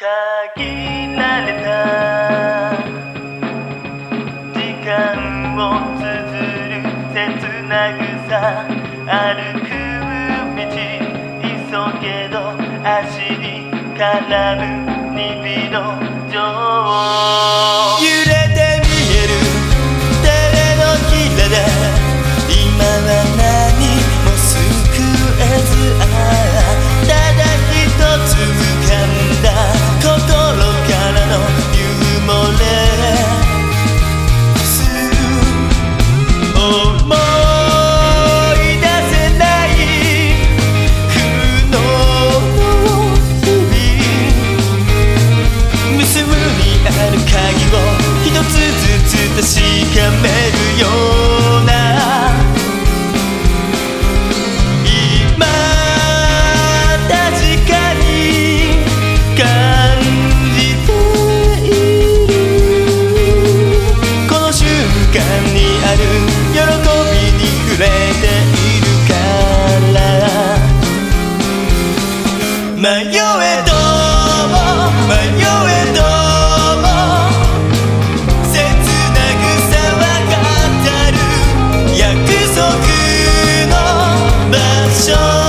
限られた。時間を綴る切なぐさ。歩く道急げど足に絡む日々の情揺れ迷えども迷えども切なくたる約束の場所